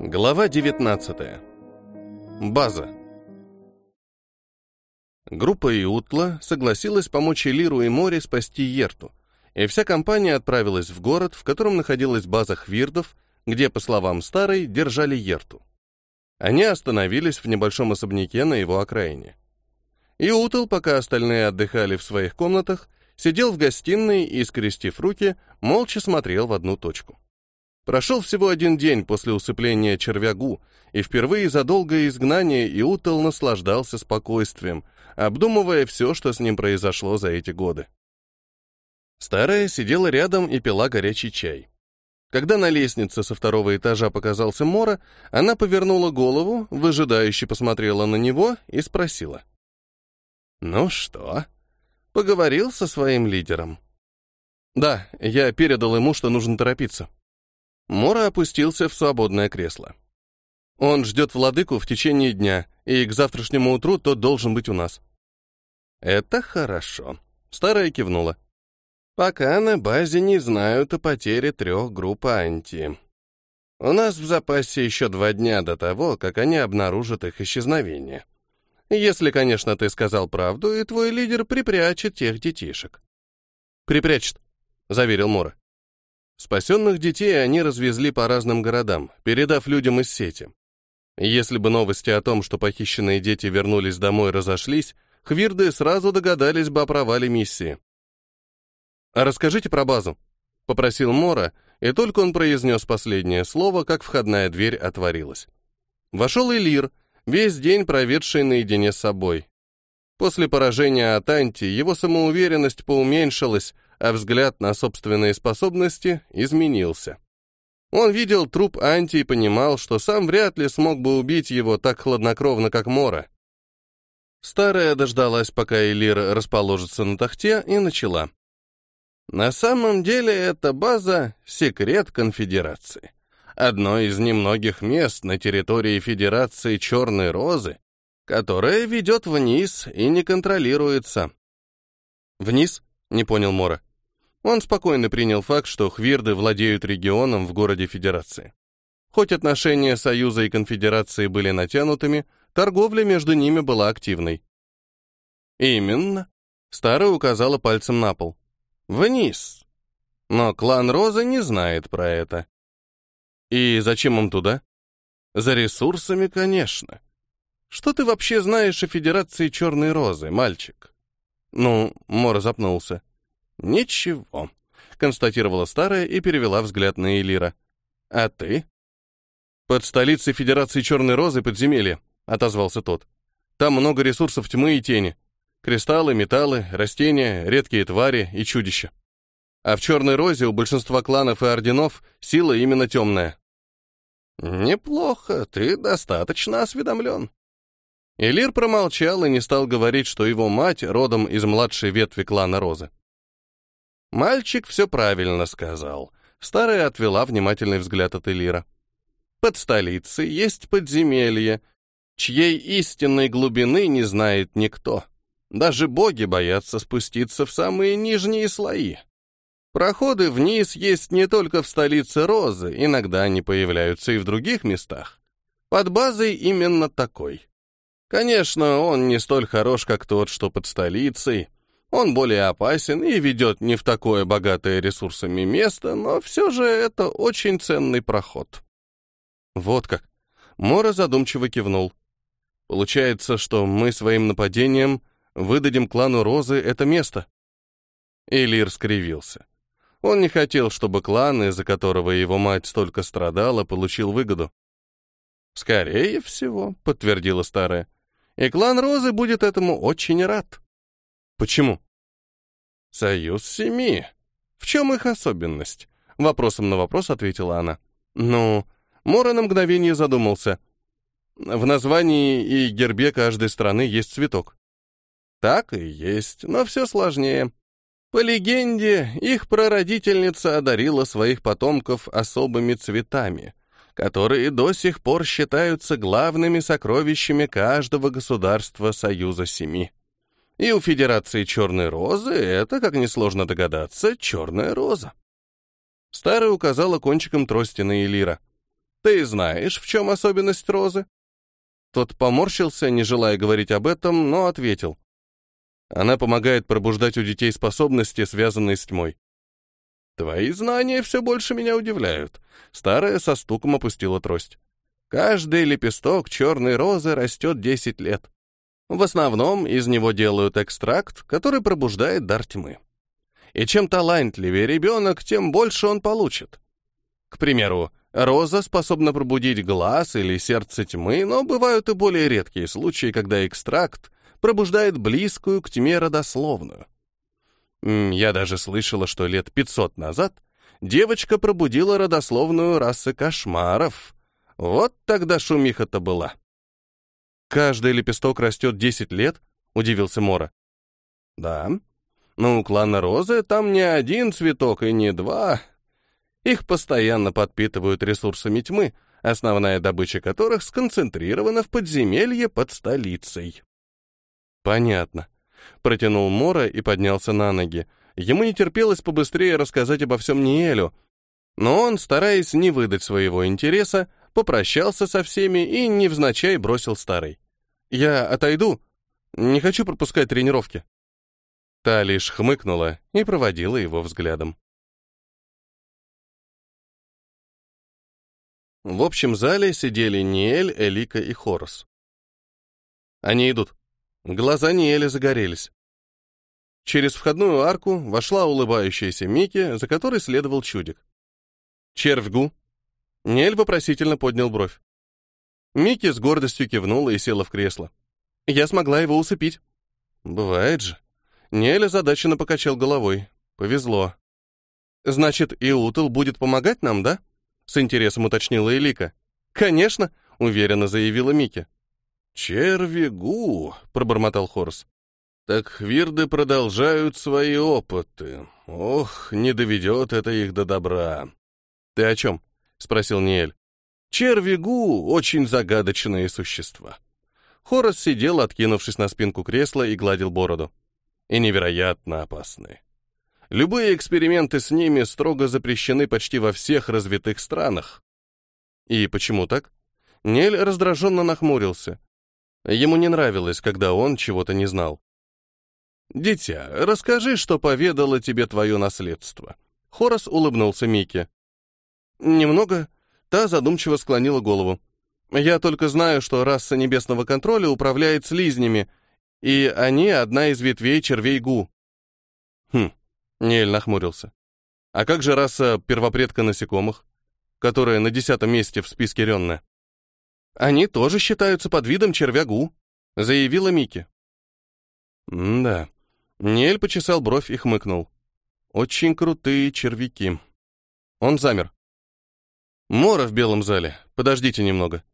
Глава 19. База. Группа Иутла согласилась помочь Элиру и Море спасти Ерту, и вся компания отправилась в город, в котором находилась база хвирдов, где, по словам Старой, держали Ерту. Они остановились в небольшом особняке на его окраине. Иутл, пока остальные отдыхали в своих комнатах, сидел в гостиной и, скрестив руки, молча смотрел в одну точку. Прошел всего один день после усыпления червягу, и впервые за долгое изгнание Иутел наслаждался спокойствием, обдумывая все, что с ним произошло за эти годы. Старая сидела рядом и пила горячий чай. Когда на лестнице со второго этажа показался Мора, она повернула голову, выжидающе посмотрела на него и спросила. «Ну что, поговорил со своим лидером?» «Да, я передал ему, что нужно торопиться». Мора опустился в свободное кресло. Он ждет владыку в течение дня, и к завтрашнему утру тот должен быть у нас. Это хорошо. Старая кивнула. Пока на базе не знают о потере трех групп анти. У нас в запасе еще два дня до того, как они обнаружат их исчезновение. Если, конечно, ты сказал правду, и твой лидер припрячет тех детишек. Припрячет, заверил Мора. Спасенных детей они развезли по разным городам, передав людям из сети. Если бы новости о том, что похищенные дети вернулись домой, разошлись, хвирды сразу догадались бы о провале миссии. «А расскажите про базу», — попросил Мора, и только он произнес последнее слово, как входная дверь отворилась. Вошел Элир, весь день проведший наедине с собой. После поражения от Анти его самоуверенность поуменьшилась, а взгляд на собственные способности изменился. Он видел труп Анти и понимал, что сам вряд ли смог бы убить его так хладнокровно, как Мора. Старая дождалась, пока Элир расположится на тахте, и начала. На самом деле эта база — секрет конфедерации. Одно из немногих мест на территории Федерации Черной Розы, которое ведет вниз и не контролируется. «Вниз?» — не понял Мора. Он спокойно принял факт, что хвирды владеют регионом в городе Федерации. Хоть отношения Союза и Конфедерации были натянутыми, торговля между ними была активной. «Именно», — Старая указала пальцем на пол. «Вниз». Но клан Розы не знает про это. «И зачем им туда?» «За ресурсами, конечно. Что ты вообще знаешь о Федерации Черной Розы, мальчик?» Ну, Мора запнулся. «Ничего», — констатировала старая и перевела взгляд на Элира. «А ты?» «Под столицей Федерации Черной Розы подземелье», — отозвался тот. «Там много ресурсов тьмы и тени. Кристаллы, металлы, растения, редкие твари и чудища. А в Черной Розе у большинства кланов и орденов сила именно темная». «Неплохо, ты достаточно осведомлен». Элир промолчал и не стал говорить, что его мать родом из младшей ветви клана Розы. Мальчик все правильно сказал. Старая отвела внимательный взгляд от Элира. Под столицей есть подземелье, чьей истинной глубины не знает никто. Даже боги боятся спуститься в самые нижние слои. Проходы вниз есть не только в столице Розы, иногда они появляются и в других местах. Под базой именно такой. Конечно, он не столь хорош, как тот, что под столицей, он более опасен и ведет не в такое богатое ресурсами место, но все же это очень ценный проход. Вот как. Мора задумчиво кивнул. Получается, что мы своим нападением выдадим клану Розы это место. Элир скривился. Он не хотел, чтобы клан, из-за которого его мать столько страдала, получил выгоду. «Скорее всего», — подтвердила старая. «И клан Розы будет этому очень рад». Почему? Союз семи. В чем их особенность? Вопросом на вопрос ответила она. Ну, Мора на мгновение задумался. В названии и гербе каждой страны есть цветок. Так и есть, но все сложнее. По легенде, их прародительница одарила своих потомков особыми цветами, которые до сих пор считаются главными сокровищами каждого государства Союза Семи. И у Федерации Черной Розы это, как несложно догадаться, Черная Роза. Старая указала кончиком трости на Элира. Ты знаешь, в чем особенность розы?» Тот поморщился, не желая говорить об этом, но ответил. Она помогает пробуждать у детей способности, связанные с тьмой. Твои знания все больше меня удивляют. Старая со стуком опустила трость. Каждый лепесток черной розы растет 10 лет. В основном из него делают экстракт, который пробуждает дар тьмы. И чем талантливее ребенок, тем больше он получит. К примеру, роза способна пробудить глаз или сердце тьмы, но бывают и более редкие случаи, когда экстракт пробуждает близкую к тьме родословную. Я даже слышала, что лет 500 назад девочка пробудила родословную расы кошмаров. Вот тогда шумиха-то была. «Каждый лепесток растет 10 лет?» — удивился Мора. «Да. Но у клана Розы там не один цветок и не два. Их постоянно подпитывают ресурсами тьмы, основная добыча которых сконцентрирована в подземелье под столицей». «Понятно», — протянул Мора и поднялся на ноги. Ему не терпелось побыстрее рассказать обо всем Ниэлю, но он, стараясь не выдать своего интереса, попрощался со всеми и невзначай бросил старый. «Я отойду. Не хочу пропускать тренировки». Та лишь хмыкнула и проводила его взглядом. В общем зале сидели Ниэль, Элика и Хорос. «Они идут», Глаза Ниэля загорелись. Через входную арку вошла улыбающаяся Мики, за которой следовал чудик. «Червь Гу?» Ниэль вопросительно поднял бровь. Мики с гордостью кивнула и села в кресло. «Я смогла его усыпить». «Бывает же». Ниэль озадаченно покачал головой. «Повезло». «Значит, и Утл будет помогать нам, да?» С интересом уточнила Элика. «Конечно», — уверенно заявила Мики. «Червигу», — пробормотал Хорс. «Так хвирды продолжают свои опыты. Ох, не доведет это их до добра». «Ты о чем?» — спросил Ниэль. «Червигу — очень загадочные существа». Хорос сидел, откинувшись на спинку кресла и гладил бороду. «И невероятно опасны. Любые эксперименты с ними строго запрещены почти во всех развитых странах». «И почему так?» Нель раздраженно нахмурился. Ему не нравилось, когда он чего-то не знал. «Дитя, расскажи, что поведало тебе твое наследство». Хорос улыбнулся Мике. «Немного». Та задумчиво склонила голову. «Я только знаю, что раса небесного контроля управляет слизнями, и они одна из ветвей червей Гу». «Хм», — Нель нахмурился. «А как же раса первопредка насекомых, которая на десятом месте в списке Ренна?» Они тоже считаются под видом червягу, заявила Мики. да. Нель почесал бровь и хмыкнул. Очень крутые червяки. Он замер. Мора в белом зале. Подождите немного.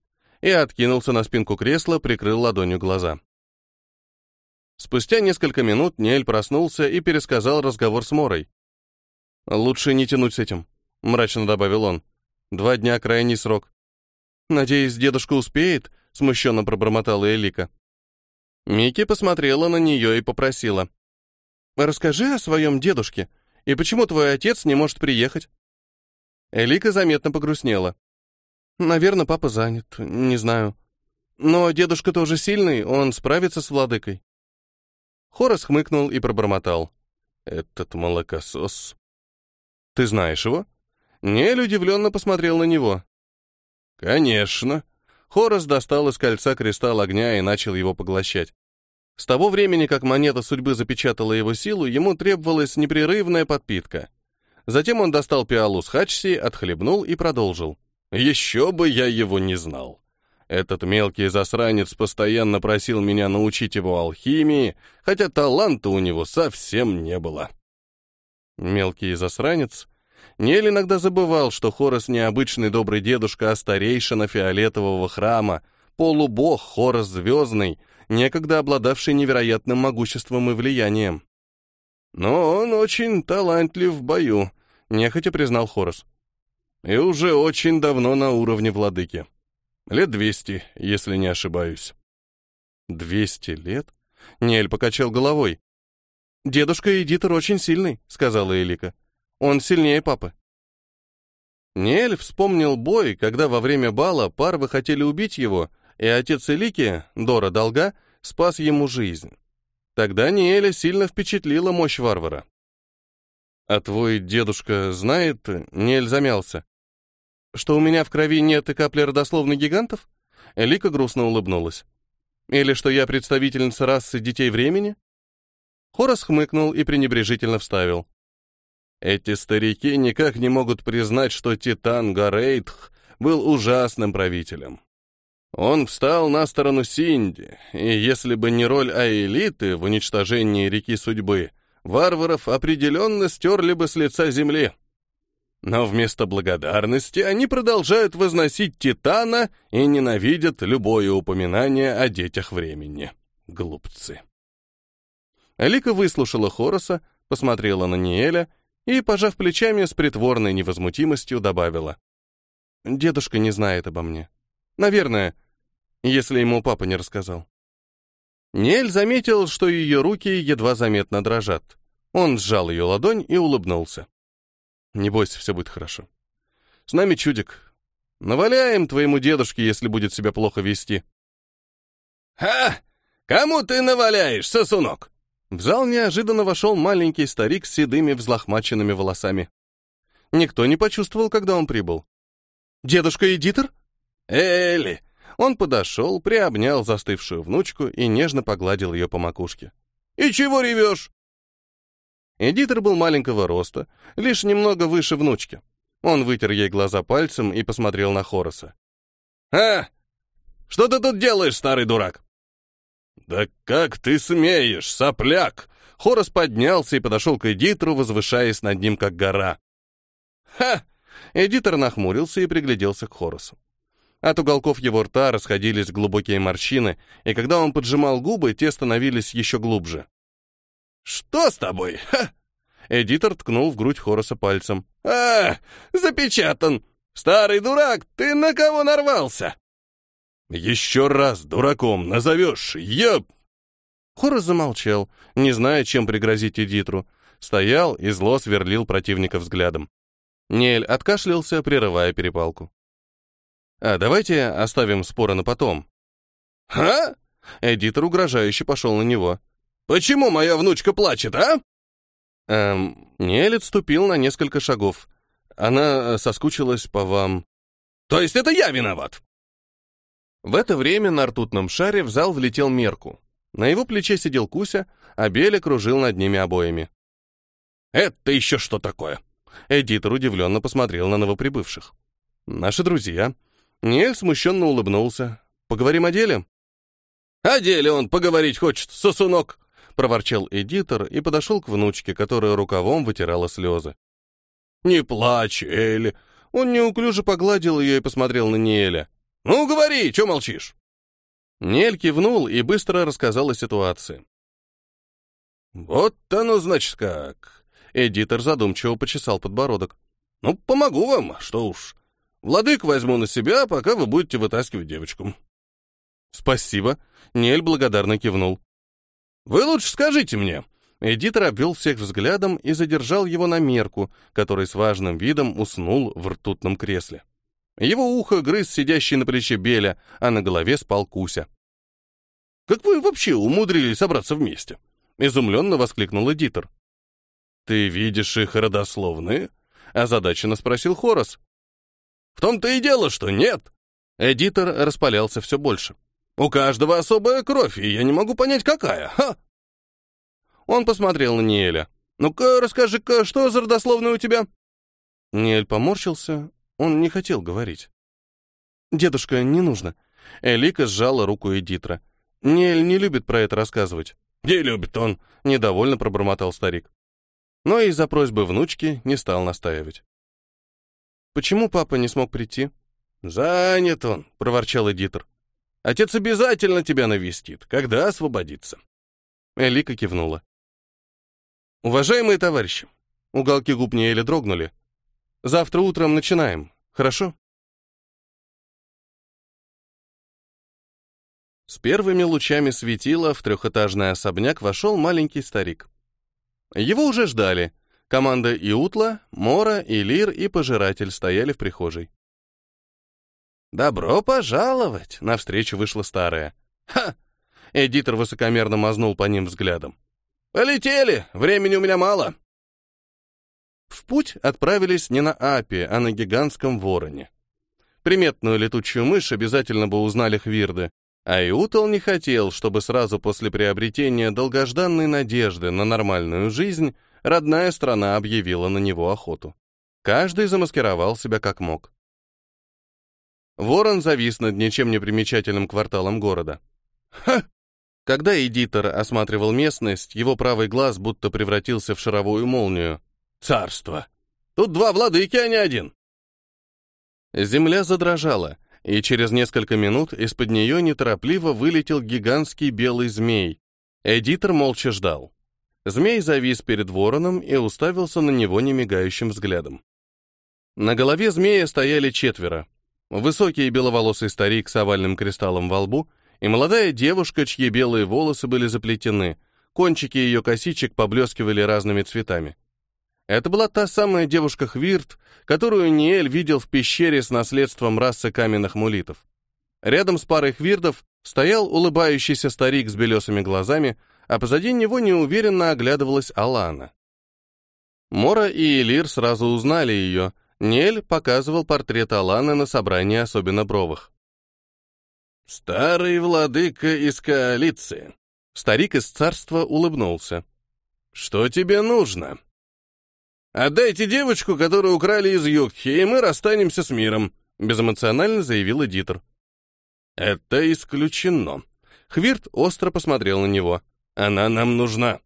И откинулся на спинку кресла, прикрыл ладонью глаза. Спустя несколько минут Нель проснулся и пересказал разговор с Морой. «Лучше не тянуть с этим», — мрачно добавил он. «Два дня — крайний срок. «Надеюсь, дедушка успеет?» — смущенно пробормотала Элика. Микки посмотрела на нее и попросила. «Расскажи о своем дедушке, и почему твой отец не может приехать?» Элика заметно погрустнела. «Наверное, папа занят, не знаю. Но дедушка тоже сильный, он справится с владыкой». Хорос хмыкнул и пробормотал. «Этот молокосос...» «Ты знаешь его?» Нель удивленно посмотрел на него. «Конечно». Хорос достал из кольца кристалл огня и начал его поглощать. С того времени, как монета судьбы запечатала его силу, ему требовалась непрерывная подпитка. Затем он достал пиалу с хачси, отхлебнул и продолжил. «Еще бы я его не знал. Этот мелкий засранец постоянно просил меня научить его алхимии, хотя таланта у него совсем не было». Мелкий засранец Нель иногда забывал, что Хорос не обычный добрый дедушка, а старейшина фиолетового храма, полубог Хорос Звездный, некогда обладавший невероятным могуществом и влиянием. «Но он очень талантлив в бою», — нехотя признал Хорос. «И уже очень давно на уровне владыки. Лет двести, если не ошибаюсь». «Двести лет?» — Нель покачал головой. «Дедушка Эдитор очень сильный», — сказала Элика. Он сильнее папы. Ниэль вспомнил бой, когда во время бала парвы хотели убить его, и отец Элики, Дора Долга, спас ему жизнь. Тогда Ниэля сильно впечатлила мощь варвара. «А твой дедушка знает?» — Ниэль замялся. «Что у меня в крови нет и капли родословных гигантов?» Элика грустно улыбнулась. «Или что я представительница расы детей времени?» Хорос хмыкнул и пренебрежительно вставил. Эти старики никак не могут признать, что Титан Гарейтх был ужасным правителем. Он встал на сторону Синди, и если бы не роль Аэлиты в уничтожении реки судьбы, варваров определенно стерли бы с лица земли. Но вместо благодарности они продолжают возносить Титана и ненавидят любое упоминание о детях времени. Глупцы. Алика выслушала Хороса, посмотрела на Ниэля и, пожав плечами, с притворной невозмутимостью добавила. «Дедушка не знает обо мне. Наверное, если ему папа не рассказал». Нель заметил, что ее руки едва заметно дрожат. Он сжал ее ладонь и улыбнулся. «Не бойся, все будет хорошо. С нами чудик. Наваляем твоему дедушке, если будет себя плохо вести». «Ха! Кому ты наваляешь, сосунок?» В зал неожиданно вошел маленький старик с седыми взлохмаченными волосами. Никто не почувствовал, когда он прибыл. «Дедушка Эдитор?» «Элли!» Он подошел, приобнял застывшую внучку и нежно погладил ее по макушке. «И чего ревешь?» Эдитор был маленького роста, лишь немного выше внучки. Он вытер ей глаза пальцем и посмотрел на Хороса. «А! Что ты тут делаешь, старый дурак?» «Да как ты смеешь, сопляк!» Хорос поднялся и подошел к Эдитору, возвышаясь над ним, как гора. «Ха!» Эдитор нахмурился и пригляделся к Хоросу. От уголков его рта расходились глубокие морщины, и когда он поджимал губы, те становились еще глубже. «Что с тобой? Ха!» Эдитор ткнул в грудь Хороса пальцем. «А, запечатан! Старый дурак, ты на кого нарвался?» «Еще раз дураком назовешь, еб!» Хорос замолчал, не зная, чем пригрозить Эдитру. Стоял и зло сверлил противника взглядом. Нель откашлялся, прерывая перепалку. «А давайте оставим споры на потом». «А?» Эдитор угрожающе пошел на него. «Почему моя внучка плачет, а?» Эм, Нель отступил на несколько шагов. Она соскучилась по вам. «То есть это я виноват?» В это время на ртутном шаре в зал влетел Мерку. На его плече сидел Куся, а Беля кружил над ними обоими. «Это еще что такое?» Эдитор удивленно посмотрел на новоприбывших. «Наши друзья». Нель смущенно улыбнулся. «Поговорим о деле?» «О деле он поговорить хочет, сосунок!» проворчал эдитор и подошел к внучке, которая рукавом вытирала слезы. «Не плачь, Элли!» Он неуклюже погладил ее и посмотрел на Ниэля. «Ну, говори, что молчишь?» Нель кивнул и быстро рассказал о ситуации. «Вот оно, значит, как!» Эдитор задумчиво почесал подбородок. «Ну, помогу вам, что уж. Владык возьму на себя, пока вы будете вытаскивать девочку». «Спасибо», — Нель благодарно кивнул. «Вы лучше скажите мне». Эдитор обвел всех взглядом и задержал его на мерку, который с важным видом уснул в ртутном кресле. Его ухо грыз сидящий на плече Беля, а на голове спал Куся. «Как вы вообще умудрились собраться вместе?» — изумленно воскликнул эдитор. «Ты видишь их родословные?» — озадаченно спросил Хорос. «В том-то и дело, что нет!» Эдитор распалялся все больше. «У каждого особая кровь, и я не могу понять, какая. Ха!» Он посмотрел на Ниэля. «Ну-ка, расскажи-ка, что за родословная у тебя?» Ниэль поморщился, он не хотел говорить. «Дедушка, не нужно». Элика сжала руку Эдитра. «Ниэль не любит про это рассказывать». «Не любит он», — недовольно пробормотал старик. Но из-за просьбы внучки не стал настаивать. «Почему папа не смог прийти?» «Занят он», — проворчал Эдитр. «Отец обязательно тебя навестит, когда освободится». Элика кивнула. «Уважаемые товарищи!» Уголки губ Ниэля дрогнули. Завтра утром начинаем, хорошо? С первыми лучами светила в трехэтажный особняк вошел маленький старик. Его уже ждали. Команда Иутла, Мора, Илир и Пожиратель стояли в прихожей. «Добро пожаловать!» — навстречу вышла старая. «Ха!» — эдитор высокомерно мазнул по ним взглядом. «Полетели! Времени у меня мало!» В путь отправились не на Апе, а на гигантском вороне. Приметную летучую мышь обязательно бы узнали хвирды, а Иутал не хотел, чтобы сразу после приобретения долгожданной надежды на нормальную жизнь родная страна объявила на него охоту. Каждый замаскировал себя как мог. Ворон завис над ничем не примечательным кварталом города. Ха! Когда эдитор осматривал местность, его правый глаз будто превратился в шаровую молнию. Царство! Тут два владыки, а не один! Земля задрожала, и через несколько минут из-под нее неторопливо вылетел гигантский белый змей. Эдитор молча ждал. Змей завис перед вороном и уставился на него немигающим взглядом. На голове змея стояли четверо. Высокий беловолосый старик с овальным кристаллом во лбу и молодая девушка, чьи белые волосы были заплетены, кончики ее косичек поблескивали разными цветами. Это была та самая девушка Хвирт, которую Ниэль видел в пещере с наследством расы каменных мулитов. Рядом с парой Хвирдов стоял улыбающийся старик с белесыми глазами, а позади него неуверенно оглядывалась Алана. Мора и Элир сразу узнали ее. Ниэль показывал портрет Аланы на собрании особенно бровых. «Старый владыка из коалиции». Старик из царства улыбнулся. «Что тебе нужно?» «Отдайте девочку, которую украли из Югхи, и мы расстанемся с миром», — безэмоционально заявил эдитор. «Это исключено». Хвирт остро посмотрел на него. «Она нам нужна».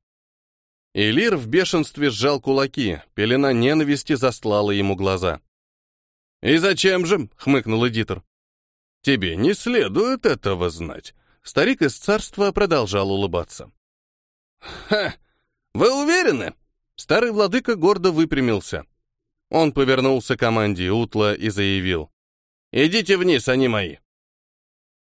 Элир в бешенстве сжал кулаки, пелена ненависти застлала ему глаза. «И зачем же?» — хмыкнул эдитор. «Тебе не следует этого знать». Старик из царства продолжал улыбаться. «Ха! Вы уверены?» Старый владыка гордо выпрямился. Он повернулся к команде Утла и заявил. «Идите вниз, они мои».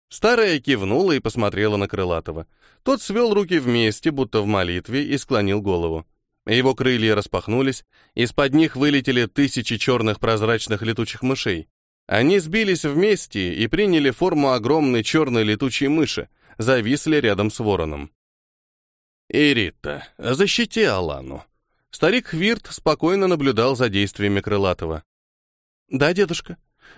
Старая кивнула и посмотрела на Крылатого. Тот свел руки вместе, будто в молитве, и склонил голову. Его крылья распахнулись, из-под них вылетели тысячи черных прозрачных летучих мышей. Они сбились вместе и приняли форму огромной черной летучей мыши, зависли рядом с вороном. «Ирита, защити Алану», Старик Хвирт спокойно наблюдал за действиями Крылатого. «Да, дедушка».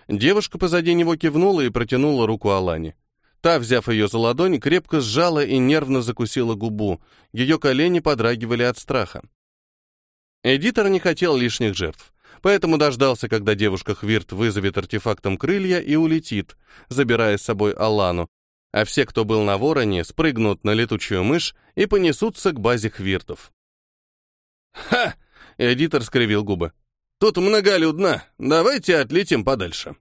Девушка позади него кивнула и протянула руку Алане. Та, взяв ее за ладонь, крепко сжала и нервно закусила губу. Ее колени подрагивали от страха. Эдитор не хотел лишних жертв, поэтому дождался, когда девушка Хвирт вызовет артефактом крылья и улетит, забирая с собой Алану, а все, кто был на вороне, спрыгнут на летучую мышь и понесутся к базе Хвиртов. «Ха!» — эдитор скривил губы. «Тут многолюдно. Давайте отлетим подальше».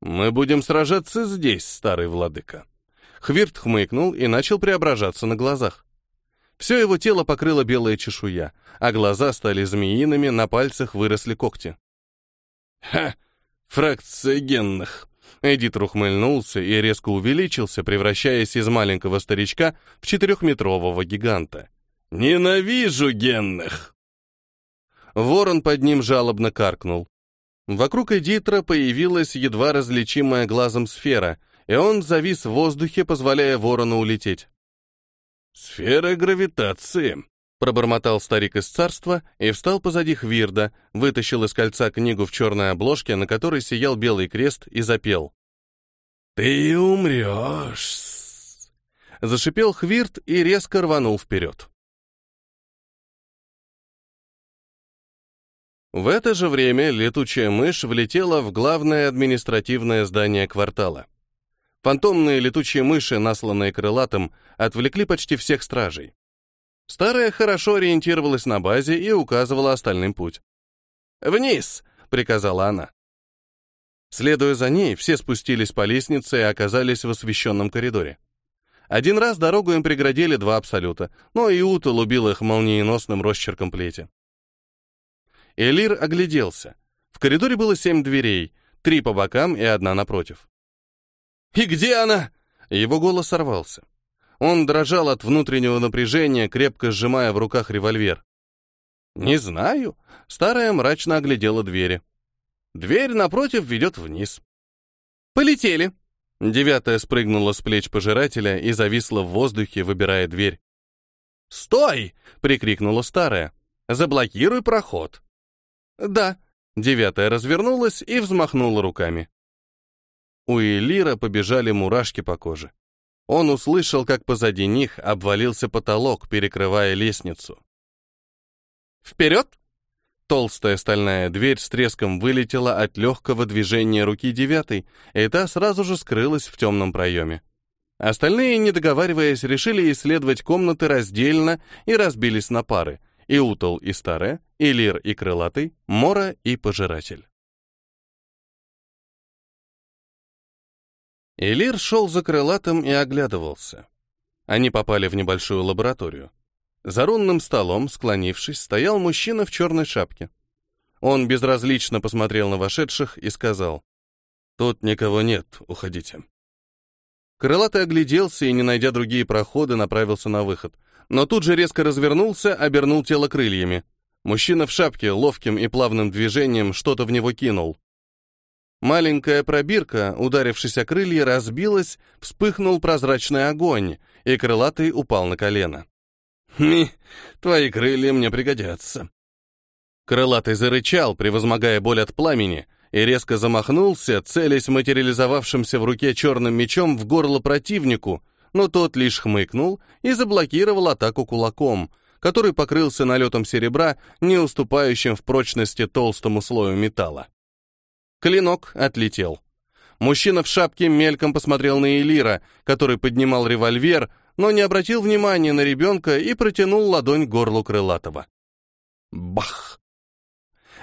«Мы будем сражаться здесь, старый владыка». Хвирт хмыкнул и начал преображаться на глазах. Все его тело покрыло белая чешуя, а глаза стали змеиными, на пальцах выросли когти. «Ха! Фракция генных!» Эдитор ухмыльнулся и резко увеличился, превращаясь из маленького старичка в четырехметрового гиганта. «Ненавижу генных!» Ворон под ним жалобно каркнул. Вокруг Эдитра появилась едва различимая глазом сфера, и он завис в воздухе, позволяя ворону улететь. «Сфера гравитации», — пробормотал старик из царства и встал позади Хвирда, вытащил из кольца книгу в черной обложке, на которой сиял белый крест, и запел. «Ты умрешь!» Зашипел Хвирд и резко рванул вперед. В это же время летучая мышь влетела в главное административное здание квартала. Фантомные летучие мыши, насланные крылатым, отвлекли почти всех стражей. Старая хорошо ориентировалась на базе и указывала остальным путь. «Вниз!» — приказала она. Следуя за ней, все спустились по лестнице и оказались в освещенном коридоре. Один раз дорогу им преградили два абсолюта, но Иута убил их молниеносным росчерком плети. Элир огляделся. В коридоре было семь дверей, три по бокам и одна напротив. «И где она?» Его голос сорвался. Он дрожал от внутреннего напряжения, крепко сжимая в руках револьвер. Не знаю. Старая мрачно оглядела двери. Дверь напротив ведет вниз. Полетели. Девятая спрыгнула с плеч пожирателя и зависла в воздухе, выбирая дверь. «Стой!» — прикрикнула старая. «Заблокируй проход». «Да». Девятая развернулась и взмахнула руками. У Элира побежали мурашки по коже. Он услышал, как позади них обвалился потолок, перекрывая лестницу. «Вперед!» Толстая стальная дверь с треском вылетела от легкого движения руки девятой, и та сразу же скрылась в темном проеме. Остальные, не договариваясь, решили исследовать комнаты раздельно и разбились на пары. И Утол, и Старая, и Лир, и Крылатый, Мора и Пожиратель. Элир шел за Крылатым и оглядывался. Они попали в небольшую лабораторию. За рунным столом, склонившись, стоял мужчина в черной шапке. Он безразлично посмотрел на вошедших и сказал, «Тут никого нет, уходите». Крылатый огляделся и, не найдя другие проходы, направился на выход. Но тут же резко развернулся, обернул тело крыльями. Мужчина в шапке ловким и плавным движением что-то в него кинул. Маленькая пробирка, ударившись о крылья, разбилась, вспыхнул прозрачный огонь, и крылатый упал на колено. «Ми, твои крылья мне пригодятся». Крылатый зарычал, превозмогая боль от пламени, и резко замахнулся, целясь материализовавшимся в руке черным мечом в горло противнику, но тот лишь хмыкнул и заблокировал атаку кулаком, который покрылся налетом серебра, не уступающим в прочности толстому слою металла. Клинок отлетел. Мужчина в шапке мельком посмотрел на Элира, который поднимал револьвер, но не обратил внимания на ребенка и протянул ладонь к горлу крылатого. Бах!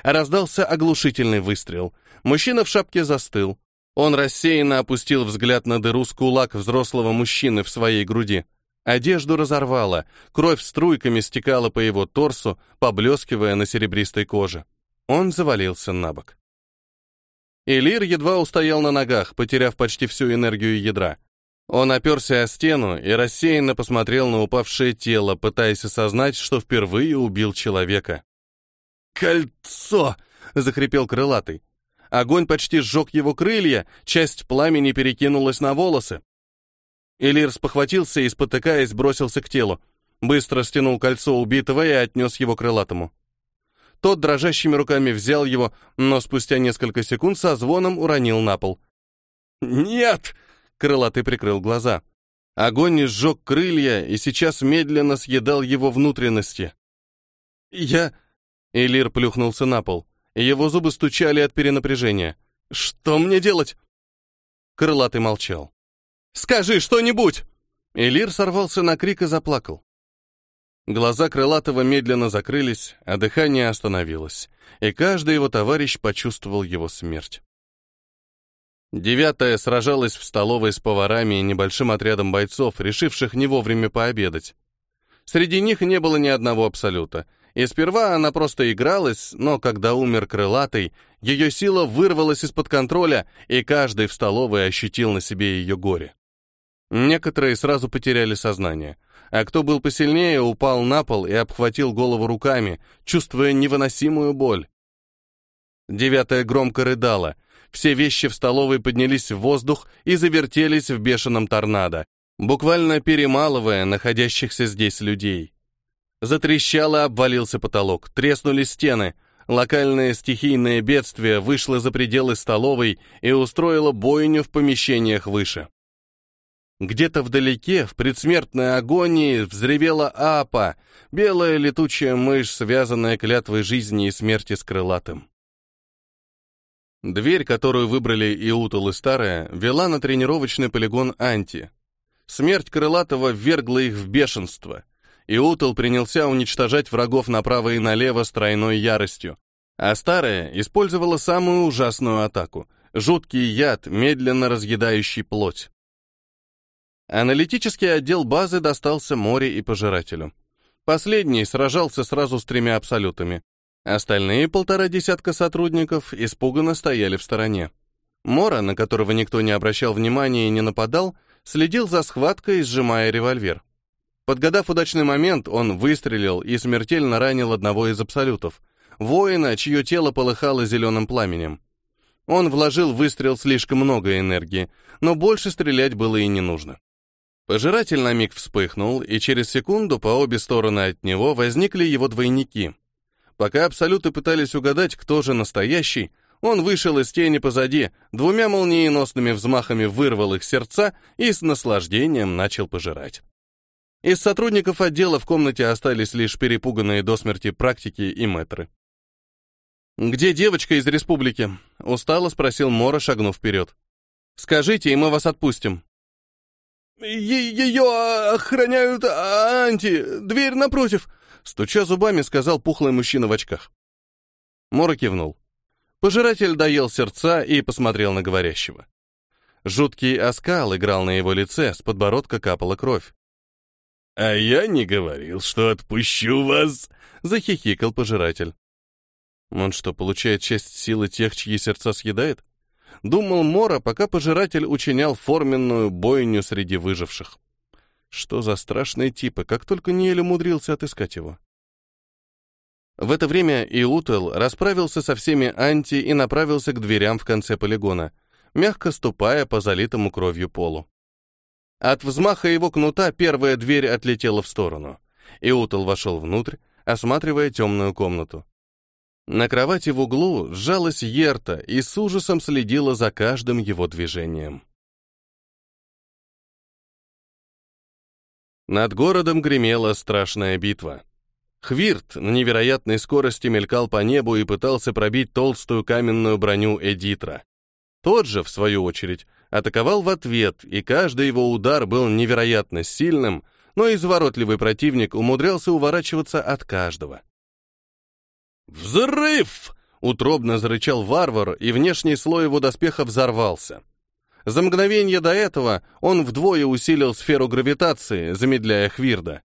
Раздался оглушительный выстрел. Мужчина в шапке застыл. Он рассеянно опустил взгляд на дыру с кулак взрослого мужчины в своей груди. Одежду разорвало, кровь струйками стекала по его торсу, поблескивая на серебристой коже. Он завалился на бок. Элир едва устоял на ногах, потеряв почти всю энергию ядра. Он оперся о стену и рассеянно посмотрел на упавшее тело, пытаясь осознать, что впервые убил человека. «Кольцо!» — захрипел крылатый. Огонь почти сжег его крылья, часть пламени перекинулась на волосы. Элир спохватился и, спотыкаясь, бросился к телу. Быстро стянул кольцо убитого и отнес его крылатому. Тот дрожащими руками взял его, но спустя несколько секунд со звоном уронил на пол. «Нет!» — крылатый прикрыл глаза. Огонь сжег крылья и сейчас медленно съедал его внутренности. «Я...» — Элир плюхнулся на пол. Его зубы стучали от перенапряжения. «Что мне делать?» Крылатый молчал. «Скажи что-нибудь!» Элир сорвался на крик и заплакал. Глаза Крылатого медленно закрылись, а дыхание остановилось, и каждый его товарищ почувствовал его смерть. Девятая сражалась в столовой с поварами и небольшим отрядом бойцов, решивших не вовремя пообедать. Среди них не было ни одного абсолюта, и сперва она просто игралась, но когда умер крылатый, ее сила вырвалась из-под контроля, и каждый в столовой ощутил на себе ее горе. Некоторые сразу потеряли сознание, а кто был посильнее, упал на пол и обхватил голову руками, чувствуя невыносимую боль. Девятая громко рыдала. Все вещи в столовой поднялись в воздух и завертелись в бешеном торнадо, буквально перемалывая находящихся здесь людей. Затрещал обвалился потолок, треснули стены. Локальное стихийное бедствие вышло за пределы столовой и устроило бойню в помещениях выше. Где-то вдалеке, в предсмертной агонии, взревела апа, белая летучая мышь, связанная клятвой жизни и смерти с крылатым. Дверь, которую выбрали Иутул и Старая, вела на тренировочный полигон Анти. Смерть Крылатого ввергла их в бешенство — и Утл принялся уничтожать врагов направо и налево с тройной яростью. А старая использовала самую ужасную атаку — жуткий яд, медленно разъедающий плоть. Аналитический отдел базы достался море и пожирателю. Последний сражался сразу с тремя абсолютами. Остальные полтора десятка сотрудников испуганно стояли в стороне. Мора, на которого никто не обращал внимания и не нападал, следил за схваткой, сжимая револьвер. Подгадав удачный момент, он выстрелил и смертельно ранил одного из абсолютов, воина, чье тело полыхало зеленым пламенем. Он вложил в выстрел слишком много энергии, но больше стрелять было и не нужно. Пожиратель на миг вспыхнул, и через секунду по обе стороны от него возникли его двойники. Пока абсолюты пытались угадать, кто же настоящий, он вышел из тени позади, двумя молниеносными взмахами вырвал их сердца и с наслаждением начал пожирать. Из сотрудников отдела в комнате остались лишь перепуганные до смерти практики и мэтры. «Где девочка из республики?» — устало спросил Мора, шагнув вперед. «Скажите, и мы вас отпустим». «Ее охраняют анти, дверь напротив», — стуча зубами, сказал пухлый мужчина в очках. Мора кивнул. Пожиратель доел сердца и посмотрел на говорящего. Жуткий оскал играл на его лице, с подбородка капала кровь. «А я не говорил, что отпущу вас!» — захихикал пожиратель. Он что, получает часть силы тех, чьи сердца съедает? Думал Мора, пока пожиратель учинял форменную бойню среди выживших. Что за страшные типы, как только Ниэль умудрился отыскать его. В это время Иутел расправился со всеми анти и направился к дверям в конце полигона, мягко ступая по залитому кровью полу. От взмаха его кнута первая дверь отлетела в сторону. Иутел вошел внутрь, осматривая темную комнату. На кровати в углу сжалась Ерта и с ужасом следила за каждым его движением. Над городом гремела страшная битва. Хвирт на невероятной скорости мелькал по небу и пытался пробить толстую каменную броню Эдитра. Тот же, в свою очередь, атаковал в ответ, и каждый его удар был невероятно сильным, но изворотливый противник умудрялся уворачиваться от каждого. «Взрыв!» — утробно зарычал варвар, и внешний слой его доспеха взорвался. За мгновение до этого он вдвое усилил сферу гравитации, замедляя Хвирда.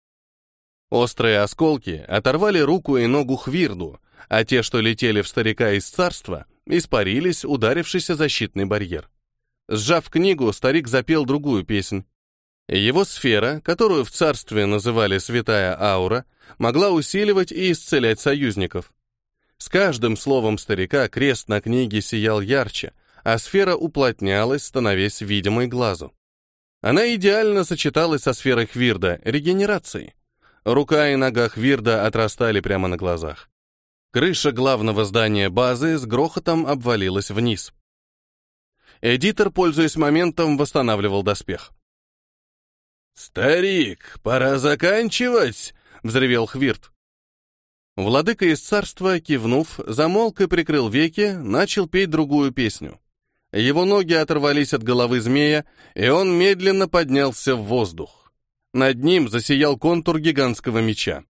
Острые осколки оторвали руку и ногу Хвирду, а те, что летели в старика из царства, испарились, ударившись о защитный барьер. Сжав книгу, старик запел другую песнь. Его сфера, которую в царстве называли «святая аура», могла усиливать и исцелять союзников. С каждым словом старика крест на книге сиял ярче, а сфера уплотнялась, становясь видимой глазу. Она идеально сочеталась со сферой Хвирда, регенерацией. Рука и нога Хвирда отрастали прямо на глазах. Крыша главного здания базы с грохотом обвалилась вниз. Эдитор, пользуясь моментом, восстанавливал доспех. «Старик, пора заканчивать!» — взревел Хвирт. Владыка из царства, кивнув, замолк и прикрыл веки, начал петь другую песню. Его ноги оторвались от головы змея, и он медленно поднялся в воздух. Над ним засиял контур гигантского меча.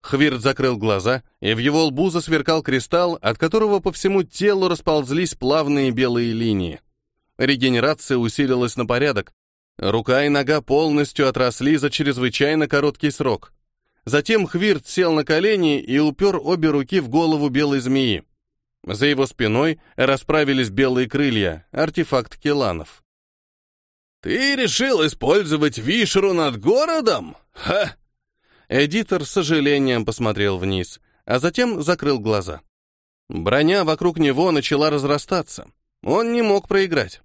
Хвирт закрыл глаза, и в его лбу засверкал кристалл, от которого по всему телу расползлись плавные белые линии. Регенерация усилилась на порядок. Рука и нога полностью отросли за чрезвычайно короткий срок. Затем Хвирт сел на колени и упер обе руки в голову белой змеи. За его спиной расправились белые крылья, артефакт Келанов. «Ты решил использовать вишеру над городом? Ха!» Эдитор с сожалением посмотрел вниз, а затем закрыл глаза. Броня вокруг него начала разрастаться. Он не мог проиграть.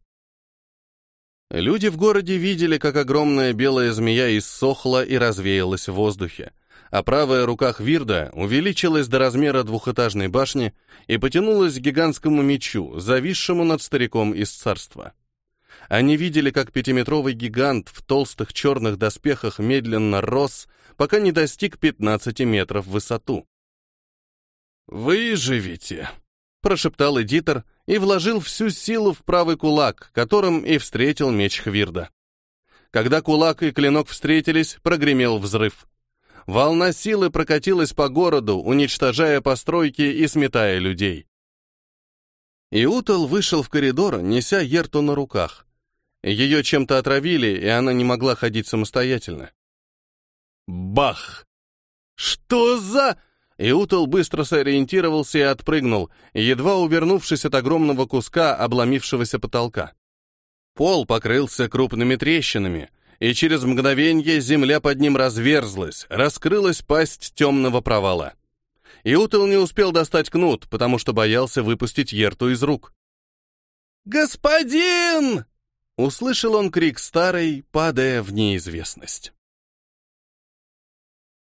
Люди в городе видели, как огромная белая змея иссохла и развеялась в воздухе, а правая рука Хвирда увеличилась до размера двухэтажной башни и потянулась к гигантскому мечу, зависшему над стариком из царства. Они видели, как пятиметровый гигант в толстых черных доспехах медленно рос, пока не достиг 15 метров в высоту. «Выживете!» — прошептал эдитор и вложил всю силу в правый кулак, которым и встретил меч Хвирда. Когда кулак и клинок встретились, прогремел взрыв. Волна силы прокатилась по городу, уничтожая постройки и сметая людей. Иутал вышел в коридор, неся Ерту на руках. Ее чем-то отравили, и она не могла ходить самостоятельно. Бах! Что за... Иутал быстро сориентировался и отпрыгнул, едва увернувшись от огромного куска обломившегося потолка. Пол покрылся крупными трещинами, и через мгновение земля под ним разверзлась, раскрылась пасть темного провала. И Утел не успел достать кнут, потому что боялся выпустить Ерту из рук. «Господин!» — услышал он крик старой, падая в неизвестность.